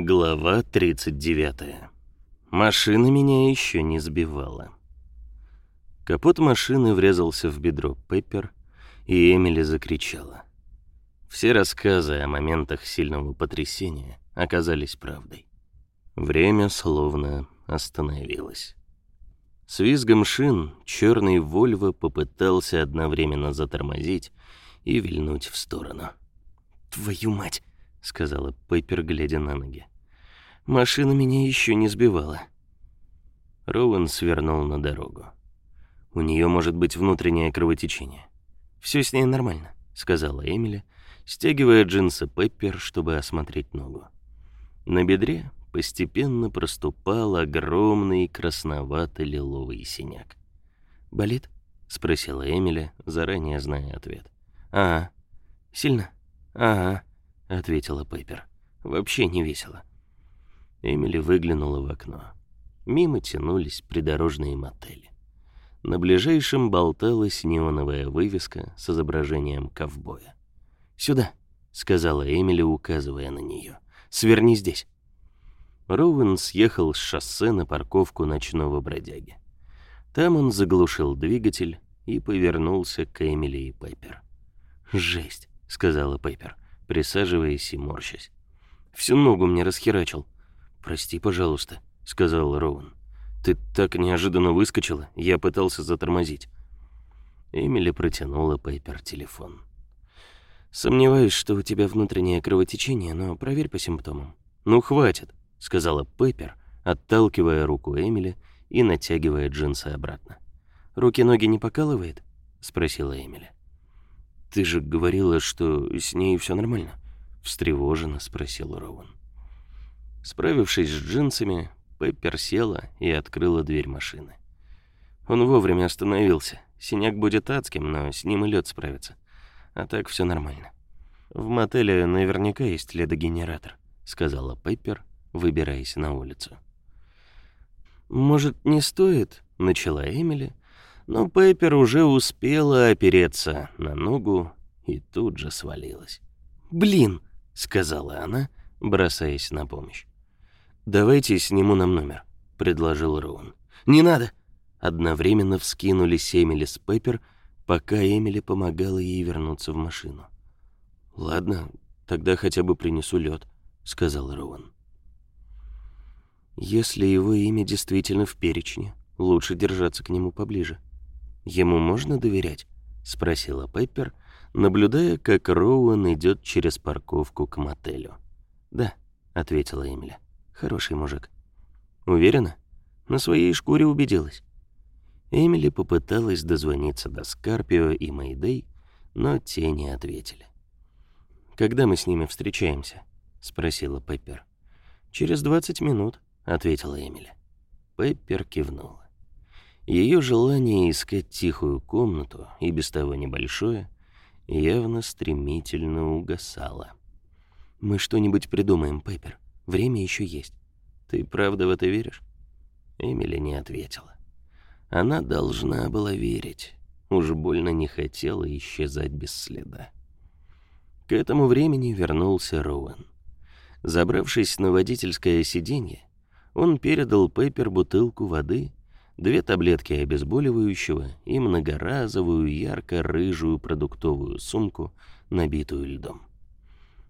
Глава 39. Машина меня еще не сбивала. Капот машины врезался в бедро Пеппер, и Эмили закричала. Все рассказы о моментах сильного потрясения оказались правдой. Время словно остановилось. С визгом шин черный Вольво попытался одновременно затормозить и вильнуть в сторону. «Твою мать!» — сказала Пеппер, глядя на ноги. «Машина меня еще не сбивала». Роуэн свернул на дорогу. «У нее может быть внутреннее кровотечение. Все с ней нормально», — сказала Эмили, стягивая джинсы Пеппер, чтобы осмотреть ногу. На бедре постепенно проступал огромный красновато-лиловый синяк. «Болит?» — спросила Эмили, заранее зная ответ. «Ага. Сильно?» «Ага», — ответила Пеппер. «Вообще не весело». Эмили выглянула в окно. Мимо тянулись придорожные мотели. На ближайшем болталась неоновая вывеска с изображением ковбоя. «Сюда», — сказала Эмили, указывая на нее. «Сверни здесь». Роуэн съехал с шоссе на парковку ночного бродяги. Там он заглушил двигатель и повернулся к Эмили и Пеппер. «Жесть», — сказала Пеппер присаживаясь и морщась. «Всю ногу мне расхерачил». «Прости, пожалуйста», — сказал Роуэн. «Ты так неожиданно выскочила, я пытался затормозить». Эмили протянула Пейпер телефон. «Сомневаюсь, что у тебя внутреннее кровотечение, но проверь по симптомам». «Ну, хватит», — сказала Пейпер, отталкивая руку Эмили и натягивая джинсы обратно. «Руки-ноги не покалывает?» — спросила Эмили. «Ты же говорила, что с ней все нормально?» — встревоженно спросил Роуэн. Справившись с джинсами, Пеппер села и открыла дверь машины. Он вовремя остановился. Синяк будет адским, но с ним и лед справится. А так все нормально. В мотеле наверняка есть ледогенератор, сказала Пеппер, выбираясь на улицу. Может, не стоит, начала Эмили, но Пеппер уже успела опереться на ногу и тут же свалилась. «Блин!» — сказала она, бросаясь на помощь. «Давайте сниму нам номер», — предложил Роун. «Не надо!» Одновременно вскинулись Эмили с Пеппер, пока Эмили помогала ей вернуться в машину. «Ладно, тогда хотя бы принесу лед», — сказал Роуэн. «Если его имя действительно в перечне, лучше держаться к нему поближе», Ему можно доверять? спросила Пеппер, наблюдая, как Роуэн идет через парковку к мотелю. Да, ответила Эмили. Хороший мужик. Уверена? На своей шкуре убедилась. Эмили попыталась дозвониться до Скарпио и Мэйдэй, но те не ответили. «Когда мы с ними встречаемся?» — спросила Пеппер. «Через двадцать минут», — ответила Эмили. Пеппер кивнула. Ее желание искать тихую комнату, и без того небольшое, явно стремительно угасало. «Мы что-нибудь придумаем, Пеппер. Время еще есть. Ты правда в это веришь?» Эмили не ответила. Она должна была верить. Уж больно не хотела исчезать без следа. К этому времени вернулся Роуэн. Забравшись на водительское сиденье, он передал Пеппер бутылку воды две таблетки обезболивающего и многоразовую ярко-рыжую продуктовую сумку, набитую льдом.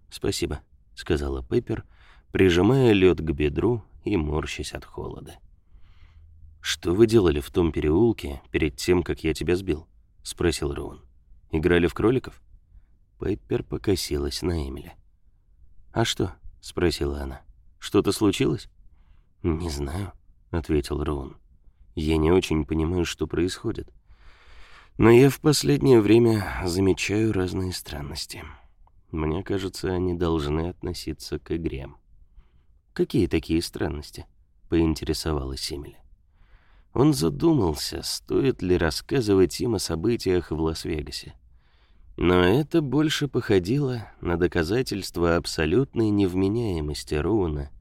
«Спасибо», — сказала Пеппер, прижимая лед к бедру и морщась от холода. «Что вы делали в том переулке перед тем, как я тебя сбил?» — спросил Роуэн. «Играли в кроликов?» Пеппер покосилась на Эмили. «А что?» — спросила она. «Что-то случилось?» «Не знаю», — ответил Роуэн. Я не очень понимаю, что происходит. Но я в последнее время замечаю разные странности. Мне кажется, они должны относиться к игре. Какие такие странности? поинтересовалась Эмили. Он задумался, стоит ли рассказывать им о событиях в Лас-Вегасе. Но это больше походило на доказательство абсолютной невменяемости Роуна,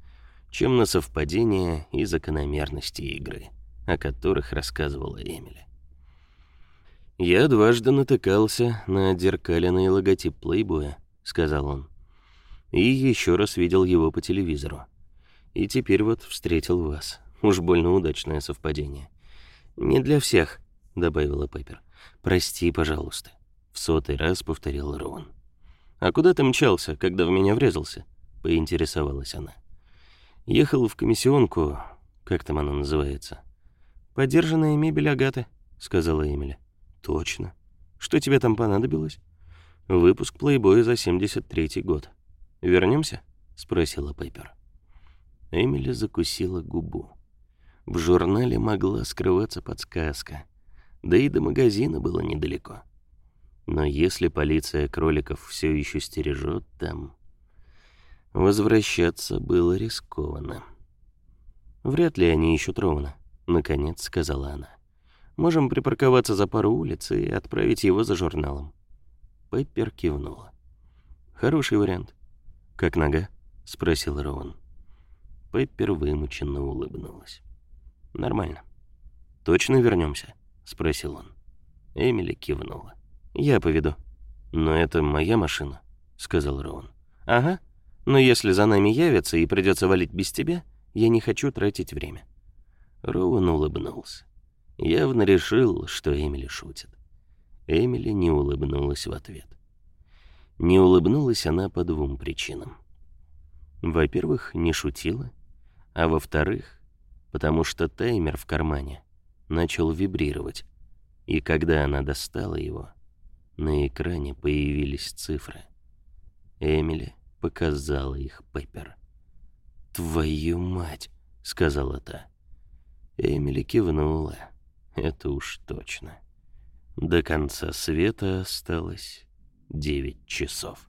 чем на совпадение и закономерности игры о которых рассказывала Эмили. «Я дважды натыкался на отзеркаленный логотип плейбоя», — сказал он. «И еще раз видел его по телевизору. И теперь вот встретил вас. Уж больно удачное совпадение. Не для всех, добавила Пеппер. Прости, пожалуйста, в сотый раз повторил Роуэн. А куда ты мчался, когда в меня врезался? поинтересовалась она. Ехал в комиссионку, как там она называется? Подержанная мебель Агаты, сказала Эмили. Точно. Что тебе там понадобилось? Выпуск плейбоя за 73-й год. Вернемся? спросила Пеппер. Эмили закусила губу. В журнале могла скрываться подсказка, да и до магазина было недалеко. Но если полиция кроликов все еще стережет там, возвращаться было рискованно. Вряд ли они ищут Роуна, наконец сказала она. Можем припарковаться за пару улиц и отправить его за журналом. Пеппер кивнула. Хороший вариант. Как нога? спросил Роуэн. Пеппер вымученно улыбнулась. Нормально. Точно вернемся? спросил он. Эмили кивнула. Я поведу. Но это моя машина, сказал Роуэн. Ага. Но если за нами явятся и придется валить без тебя, я не хочу тратить время. Роуэн улыбнулся. Явно решил, что Эмили шутит. Эмили не улыбнулась в ответ. Не улыбнулась она по двум причинам. Во-первых, не шутила, а во-вторых, потому что таймер в кармане начал вибрировать, и когда она достала его, на экране появились цифры. Эмили показала их Пеппер. «Твою мать!» — сказала та. Эмили кивнула. Это уж точно. До конца света осталось девять часов.